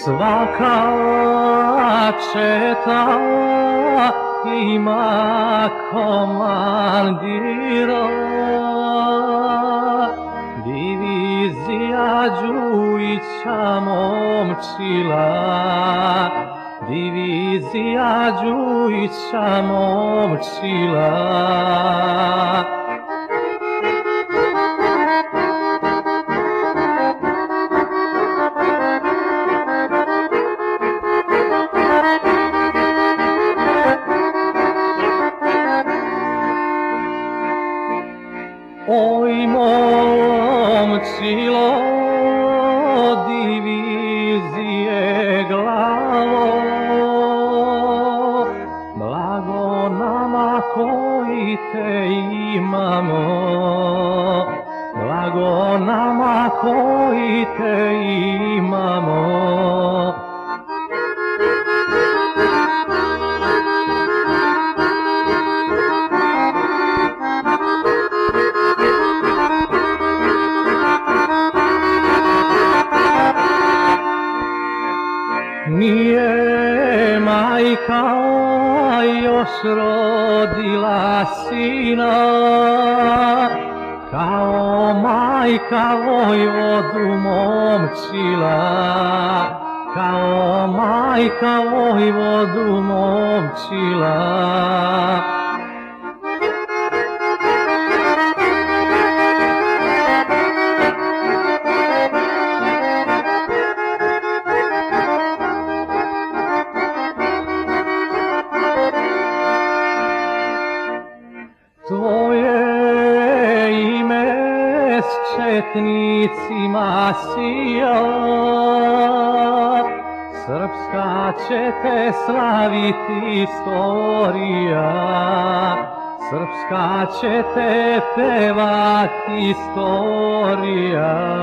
სვაქაჩეთა იმა კომანდირო დივიზია ჯუი ჩამომჩილა დივიზია ჯუი ჩამომჩილა Oj momčilo divizije glavo Blago nama koji te imamo Blago nama koji te imamo Nije majka još rodila sina, kao majka vojvodu momčila, kao majka vojvodu momčila. Tvoje ime s četnicima sija, Srpska će te slaviti storija, Srpska će te pevati storija.